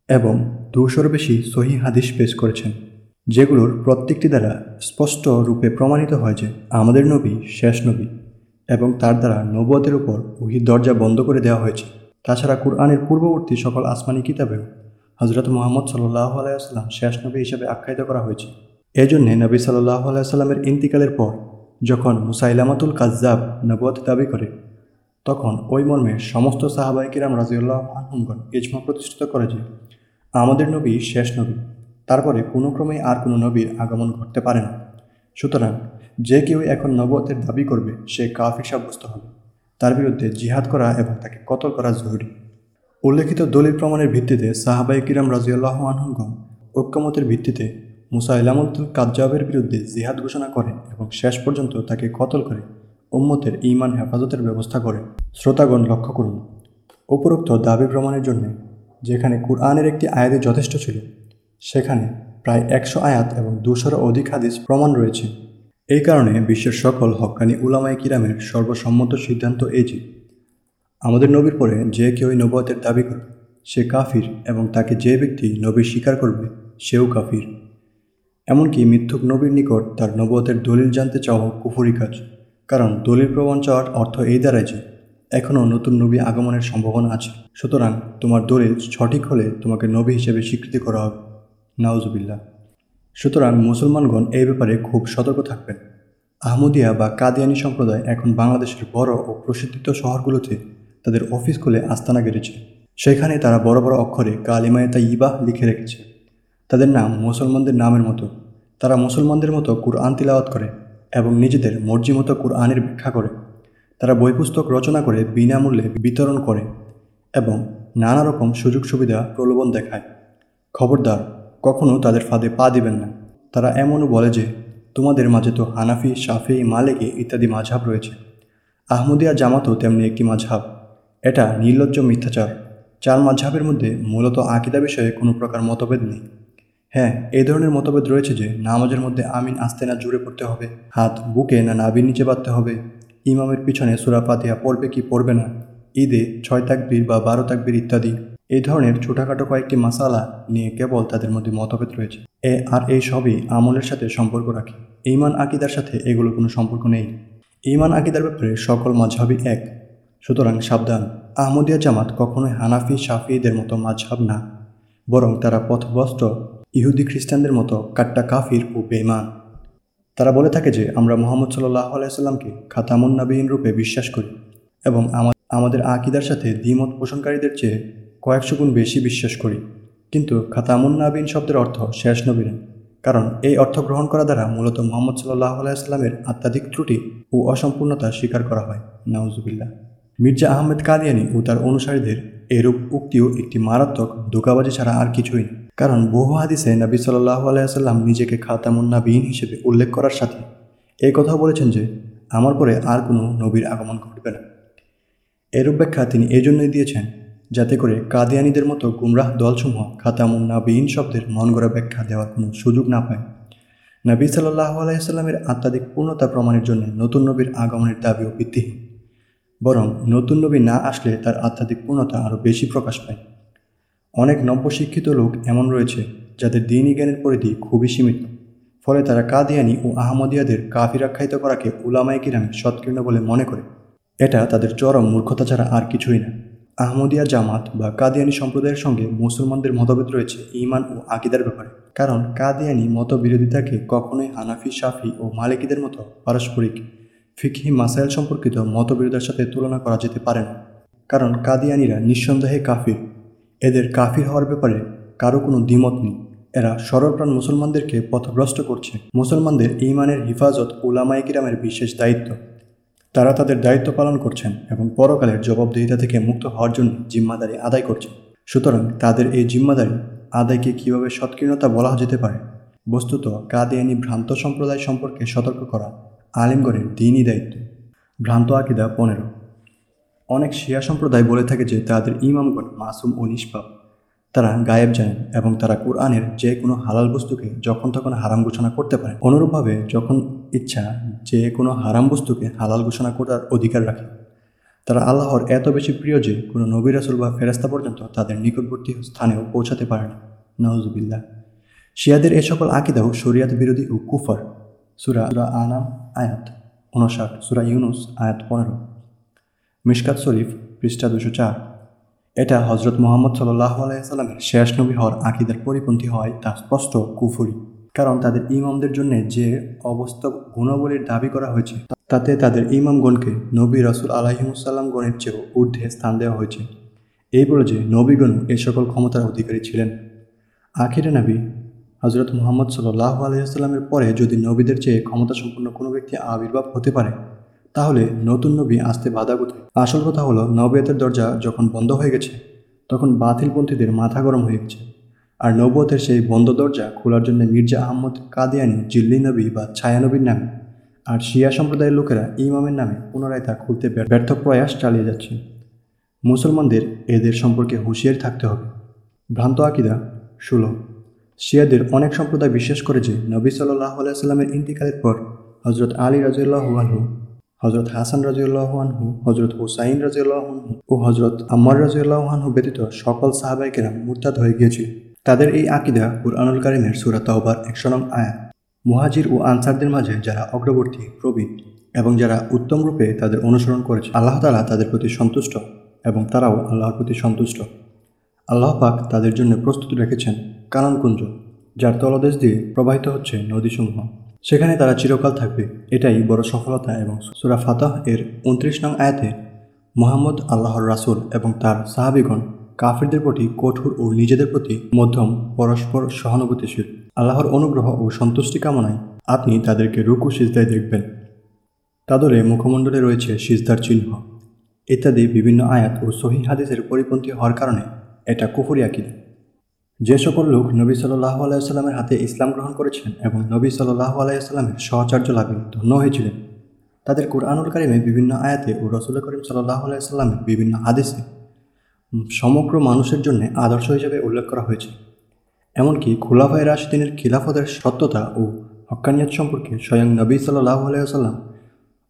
এবং দুশোর বেশি সহি হাদিস পেশ করেছেন, যেগুলোর প্রত্যেকটি দ্বারা স্পষ্ট রূপে প্রমাণিত হয় যে আমাদের নবী শেষ নবী। এবং তার দ্বারা নবুয়াতের উপর ওহির দরজা বন্ধ করে দেওয়া হয়েছে। তাছাড়া কুরআনের পূর্ববর্তী সকল আসমানি কিতাবেও হজরত মোহাম্মদ সাল্লাহ আলাইসাল্লাম শেষ নবী হিসেবে আখ্যায়িত করা হয়েছে। এজন্যে নবী সাল্লাহ আলাইসাল্লামের ইন্তিকালের পর যখন মুসাইলামাতুল কাজ্জাব নবুয়াত দাবি করে, তখন ওই মর্মে সমস্ত সাহাবাই কিরাম রাজিউল্লাহ আহমগণ ইজমা প্রতিষ্ঠিত করে যে, আমাদের নবী শেষ নবী, তারপরে কোনো ক্রমেই আর কোনো নবীর আগমন ঘটতে পারে না। সুতরাং যে কেউ এখন নবতের দাবি করবে, সে কাফির সাব্যস্ত হবে। তার বিরুদ্ধে জিহাদ করা এবং তাকে কতল করা জরুরি। উল্লেখিত দলিল প্রমাণের ভিত্তিতে সাহাবাই কিরাম রাজিউল্লাহ আনহমগণ ঐক্যমতের ভিত্তিতে মুসা ইলামুদ্দুল কাজ্জাবের বিরুদ্ধে জিহাদ ঘোষণা করেন এবং শেষ পর্যন্ত তাকে কতল করে উম্মতের ইমান হেফাজতের ব্যবস্থা করেন। শ্রোতাগণ লক্ষ্য করুন, উপরোক্ত দাবি প্রমাণের জন্য যেখানে কুরআনের একটি আয়াতে যথেষ্ট ছিল, সেখানে প্রায় একশো আয়াত এবং দুশোরও অধিক হাদিস প্রমাণ রয়েছে। এই কারণে বিশ্বের সকল হক্কানি উলামাই কিরামের সর্বসম্মত সিদ্ধান্ত এই যে, আমাদের নবীর পরে যে কেউ নবতের দাবি করে, সে কাফির এবং তাকে যে ব্যক্তি নবী স্বীকার করবে, সেও কাফির। এমনকি মিথ্যুক নবীর নিকট তার নবতের দলিল জানতে চাওয়া কুফুরি কাজ, কারণ দলিল প্রমাণ চাওয়ার অর্থ এই দাঁড়ায় যে, এখনও নতুন নবী আগমনের সম্ভাবনা আছে। সুতরাং তোমার দলিল সঠিক হলে তোমাকে নবী হিসেবে স্বীকৃতি করা হবে। নাউজুবিল্লা সুতরাং মুসলমানগণ এই ব্যাপারে খুব সতর্ক থাকবেন। আহমদিয়া বা কাদিয়ানি সম্প্রদায় এখন বাংলাদেশের বড় ও প্রসিদ্ধিত শহরগুলোতে তাদের অফিস খুলে আস্তানা গেড়েছে। সেখানে তারা বড় বড় অক্ষরে কালিমায়তা ইবাহ লিখে রেখেছে। তাদের নাম মুসলমানদের নামের মতো। তারা মুসলমানদের মতো কুরআন তিলাওয়াত করে এবং নিজেদের মর্জি মতো কুরআনের ব্যাখ্যা করে। তারা বই পুস্তক রচনা করে বিনামূল্যে বিতরণ করে এবং নানা রকম সুযোগ সুবিধা প্রলোভন দেখায়। খবরদার কখনো তাদের ফাঁদে পা দিবেন না। তারা এমনও বলে যে, তোমাদের মাঝে তো হানাফি, শাফি, মালিকি ইত্যাদি মাঝহাব রয়েছে। আহমদিয়া জামাতও তেমনি একটি মাঝহাব। এটা নির্লজ্জ মিথ্যাচার। চার মাঝহাবের মধ্যে মূলত আকিদা বিষয়ে কোনো প্রকার মতভেদ নেই। হ্যাঁ এই ধরনের মতভেদ রয়েছে যে, নামাজের মধ্যে আমিন আস্তে না জুড়ে পড়তে হবে। হাত, বুকে না নাবির নিচে বাঁধতে হবে। ইমামের পিছনে সুরাপাতিয়া পড়বে কি পড়বে না। ঈদে ছয় তাকবীর বা বারো তাকবীর ইত্যাদি। এই ধরনের ছোটাখাটো কয়েকটি মাসালা নিয়ে কেবল তাদের মধ্যে মতভেদ রয়েছে। এ আর এই সবই আমলের সাথে সম্পর্ক রাখে। ইমান আকিদার সাথে এগুলোর কোনো সম্পর্ক নেই। ইমান আকিদার ব্যাপারে সকল মাঝহাবই এক। সুতরাং সাবধান। আহমদিয়া জামাত কখনোই হানাফি, সাফিদের মতো মাঝহাব না। বরং তারা পথভ্রষ্ট ইহুদি খ্রিস্টানদের মতো কাট্টা কাফির ও বেইমান তারা বলে থাকে যে, আমরা মোহাম্মদ সাল্লাহ আলাইসাল্লামকে খাতামুন নাবিহীন রূপে বিশ্বাস করি এবং আমাদের আকিদার সাথে দ্বিমত পোষণকারীদের চেয়ে কয়েকশো গুণ বেশি বিশ্বাস করি। কিন্তু খাতামুন নাবিন শব্দের অর্থ শেষ নবী না কারণ এই অর্থ গ্রহণ করা দ্বারা মূলত মোহাম্মদ সাল্লাহ আলাইস্লামের আত্মাধিক ত্রুটি ও অসম্পূর্ণতা স্বীকার করা হয়। নাউজুবিল্লাহ। মির্জা আহমেদ কাদিয়ানি ও তার অনুসারীদের এরূপ উক্তিও একটি মারাত্মক ধোকাবাজি ছাড়া আর কিছুই কারণ বহু হাদিসে নবী সাল্লাহ আলাইসাল্লাম নিজেকে খাতামুন নাবিন হিসেবে উল্লেখ করার সাথে এই কথাও বলেছেন যে, আমার পরে আর কোনো নবীর আগমন ঘটবে না। এরূপ ব্যাখ্যা তিনি এই জন্যই দিয়েছেন যাতে করে কাদিয়ানিদের মতো গুমরাহ দলসমূহ খাতামুন নাবিন শব্দের মন গড়া ব্যাখ্যা দেওয়ার কোনো সুযোগ না পায়। নবী সাল্লাহ আলাইসাল্লামের আত্মাধিক পূর্ণতা প্রমাণের জন্য নতুন নবীর আগমনের দাবিও ভিত্তিহীন। বরং নতুন নবী না আসলে তার আধ্যাত্মিক পূর্ণতা আরও বেশি প্রকাশ পায়। অনেক নব্যশিক্ষিত লোক এমন রয়েছে যাদের দিনই জ্ঞানের পরিধি খুবই সীমিত। ফলে তারা কাদিয়ানি ও আহমদিয়াদের কাফির আখ্যায়িত করাকে উলামায় কিরামে সৎকীর্ণ বলে মনে করে। এটা তাদের চরম মূর্খতা ছাড়া আর কিছুই না। আহমদিয়া জামাত বা কাদিয়ানি সম্প্রদায়ের সঙ্গে মুসলমানদের মতভেদ রয়েছে ইমান ও আকিদার ব্যাপারে। কারণ কাদিয়ানি মতবিরোধিতাকে কখনোই হানাফি শাফি ও মালিকিদের মতো পারস্পরিক ফিকহি মাসাইল সম্পর্কিত মতবিরোধের সাথে তুলনা করা যেতে পারে না। কারণ কাদিয়ানিরা নিঃসন্দেহে কাফির। এদের কাফির হওয়ার ব্যাপারে কারও কোনো দ্বিমত নেই। এরা সরলপ্রাণ মুসলমানদেরকে পথভ্রষ্ট করছে। মুসলমানদের ইমানের হিফাজত উলামায়ে কিরামের বিশেষ দায়িত্ব। তারা তাদের দায়িত্ব পালন করছেন এবং পরকালের জবাবদিহিতা থেকে মুক্ত হওয়ার জন্য জিম্মাদারি আদায় করছেন। সুতরাং তাদের এই জিম্মাদারি আদায়কে কীভাবে সৎকীর্ণতা বলা যেতে পারে? বস্তুত কাদিয়ানি ভ্রান্ত সম্প্রদায় সম্পর্কে সতর্ক করা আলিমগণের দিনই দায়িত্ব। ভ্রান্ত আকিদা পনেরো। অনেক শিয়া সম্প্রদায় বলে থাকে যে তাদের ইমামগণ মাসুম ও নিষ্পাপ। তারা গায়েব জানেন এবং তারা কোরআনের যে কোনো হালাল বস্তুকে যখন তখন হারাম ঘোষণা করতে পারে অনুরূপভাবে যখন ইচ্ছা যে কোনো হারাম বস্তুকে হালাল ঘোষণা করার অধিকার রাখে। তারা আল্লাহর এত বেশি প্রিয় যে কোনো নবী রাসুল বা ফেরাস্তা পর্যন্ত তাদের নিকটবর্তী স্থানেও পৌঁছাতে পারে না। নওয়াজুবিল্লাহ শিয়াদের এ সকল আকিদাও শরিয়াত বিরোধী ও কুফর। সুরা সুরা আনাম আয়াত উনষাট সুরা ইউনুস আয়াত পনেরো। মিশকাত শরীফ পৃষ্ঠা দুশো চার। এটা হজরত মোহাম্মদ সাল্লাহ আলাইসাল্লামের শেষ নবী হওয়ার আকিদার পরিপন্থী হয় তা স্পষ্ট কুফুরি। কারণ তাদের ইমামদের জন্য যে অবস্থা গুণাবলীর দাবি করা হয়েছে, তাতে তাদের ইমামগণকে নবী রসুল আলাহিমুসাল্লাম গণের চেয়েও ঊর্ধ্বে স্থান দেওয়া হয়েছে। এই বলে যে নবীগণ এ সকল ক্ষমতার অধিকারী ছিলেন। আখিরে নবী হজরত মোহাম্মদ সাল্লাহ আলহিহাস্লামের পরে যদি নবীদের চেয়ে ক্ষমতা সম্পন্ন কোনো ব্যক্তি আবির্ভাব হতে পারে তাহলে নতুন নবী আসতে বাধা কোথায়? আসল কথা হলো, নবিয়তের দরজা যখন বন্ধ হয়ে গেছে, তখন বাতিলপন্থীদের মাথা গরম হয়ে গেছে। আর নবতের সেই বন্ধ দরজা খোলার জন্য মির্জা আহমদ কাদিয়ানি, জিল্লি নবী বা ছায়ানবীর নামে। আর শিয়া সম্প্রদায়ের লোকেরা ইমামের নামে পুনরায় তা খুলতে ব্যর্থ- প্রয়াস চালিয়ে যাচ্ছে। মুসলমানদের এদের সম্পর্কে হুঁশিয়ারি থাকতে হবে। ভ্রান্ত আকিদা ষোলো। শিয়াদের অনেক সম্প্রদায় বিশ্বাস করে যে নবী সাল্লাহ আলাইসাল্লামের ইন্তিকালের পর হজরত আলী রাজিউল্লাহু আনহু হজরত হাসান রাজিউল্লাহ আনহু হজরত হুসাইন রাজিউল্লাহ আনহু ও হজরত আম্মার রাজিউল্লাহ আনহু ব্যতীত সকল সাহাবাইকেরাম মুরতাদ হয়ে গিয়েছিল তাদের এই আকিদা কুরআনুল কারিমের সুরা তওবার একশো নং আয়াত। মুহাজির ও আনসারদের মাঝে যারা অগ্রবর্তী, প্রবীণ এবং যারা উত্তম রূপে তাদের অনুসরণ করেছে আল্লাহ তালা তাদের প্রতি সন্তুষ্ট এবং তারাও আল্লাহর প্রতি সন্তুষ্ট। আল্লাহ পাক তাদের জন্য প্রস্তুত রেখেছেন কাননকুঞ্জ, যার তলদেশ দিয়ে প্রবাহিত হচ্ছে নদীসমূহ। সেখানে তারা চিরকাল থাকবে। এটাই বড় সফলতা এবং সুরা ফাতাহ এর উনত্রিশ নং আয়াতে মোহাম্মদ আল্লাহর রাসূল এবং তার সাহাবিগণ কাফিরদের প্রতি কঠোর ও নিজেদের প্রতি মধ্যম পরস্পর সহানুভূতিশীল। আল্লাহর অনুগ্রহ ও সন্তুষ্টি কামনায় আপনি তাদেরকে রুকু সিজদায় দেখবেন। তাদের মুখমণ্ডলে রয়েছে সিজদার চিহ্ন। ইত্যাদি বিভিন্ন আয়াত ও সহি হাদিসের পরিপন্থী হওয়ার কারণে এটা কুফুরি আকিদা। যে সকল লোক নবী সাল্লাহ আলাইসাল্লামের হাতে ইসলাম গ্রহণ করেছেন এবং নবী সাল্লাহ আলাইসাল্লামের সহচার্য লাভে ধন্য হয়েছিলেন, তাদের কোরআনুল কারিমে বিভিন্ন আয়াতে ও রসুল করিম সাল্লাহ আলাইসাল্লামের বিভিন্ন হাদিসে সমগ্র মানুষের জন্য আদর্শ হিসেবে উল্লেখ করা হয়েছে। এমনকি খোলাফায় রাশিদিনের খিলাফতের সত্যতা ও হক্কানিয়ত সম্পর্কে স্বয়ং নবী সাল্লাহ আলাইসাল্লাম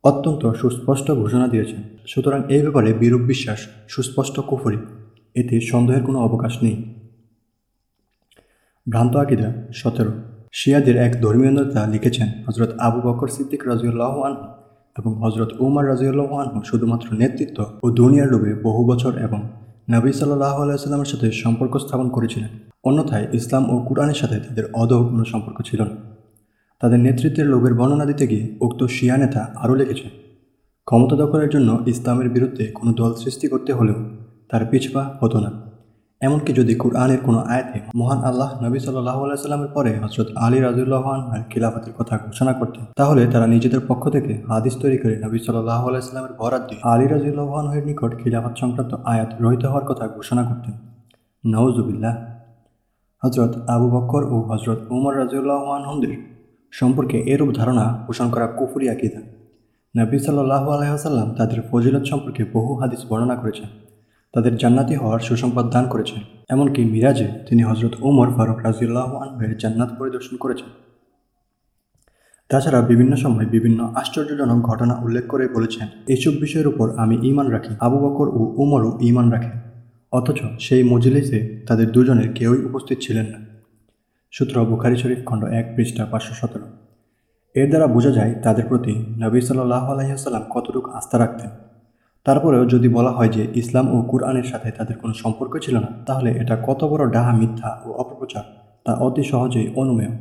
অত্যন্ত সুস্পষ্ট ঘোষণা দিয়েছেন। সুতরাং এই ব্যাপারে বিরূপ বিশ্বাস, সুস্পষ্ট কুফরি, এতে সন্দেহের কোনো অবকাশ নেই। ভ্রান্ত আকিদা, সতেরো। শিয়াদের এক ধর্মীয় নেতা লিখেছেন হজরত আবু বকর সিদ্দিক রাজিউল্লাহ আনহু এবং হজরত উমার রাজিউল্লাহ আনহু শুধুমাত্র নেতৃত্ব ও দুনিয়ার লোভে বহু বছর এবং নবী সাল্লাহ আলাইস্লামের সাথে সম্পর্ক স্থাপন করেছিলেন। অন্যথায় ইসলাম ও কোরআনের সাথে তাদের অদৌ কোনো সম্পর্ক ছিল না। তাদের নেতৃত্বের লোভের বর্ণনা দিতে গিয়ে উক্ত শিয়া নেতা আরও লিখেছেন, ক্ষমতা দখলের জন্য ইসলামের বিরুদ্ধে কোনো দল সৃষ্টি করতে হলেও তার পিছপা হতো না। এমনকি যদি কোরআনের কোনো আয়াতে মহান আল্লাহ নবী সাল্লাহ আলাইস্লামের পরে হজরত আলী রাজুল্লাহান খিলাফতের কথা ঘোষণা করতেন, তাহলে তারা নিজেদের পক্ষ থেকে হাদিস তৈরি করে নবী সাল্লাহ আলাইস্লামের বরাদ দিয়ে আলী রাজুল্লাহানের নিকট খিলাফত সংক্রান্ত আয়াত রহিত হওয়ার কথা ঘোষণা করতেন। নওজুবিল্লাহ হজরত আবু বক্কর ও হজরত উমর রাজিউল্লাহনদের সম্পর্কে এরূপ ধারণা পোষণ করা কুফুরি আকিদা। নবী সাল্লাহ আলহাম তাদের ফজিলত সম্পর্কে বহু হাদিস বর্ণনা করেছেন। তাদের জান্নাতি হওয়ার সুসংবাদ দান করেছেন। এমনকি মিরাজে তিনি হজরত উমর ফারুক রাজিউল্লাহ আনহের জান্নাত পরিদর্শন করেছেন। তাছাড়া বিভিন্ন সময় বিভিন্ন আশ্চর্যজনক ঘটনা উল্লেখ করে বলেছেন এইসব বিষয়ের উপর আমি ঈমান রাখি, আবু বকর ও উমরও ঈমান রাখে অথচ সেই মজলিসে তাদের দুজনের কেউই উপস্থিত ছিলেন না। সূত্র বুখারি শরীফ, খণ্ড এক, পৃষ্ঠা পাঁচশো সতেরো। এর দ্বারা বোঝা যায় তাদের প্রতি নবী সাল্লাহ আলহিহাল্লাম কতটুকু আস্থা রাখতেন। তারপরেও যদি বলা হয় যে ইসলাম ও কুরআনের সাথে তাদের কোনো সম্পর্ক ছিল না, তাহলে এটা কত বড় ডাহা মিথ্যা ও অপপ্রচার, তা অতি সহজেই অনুমেয়।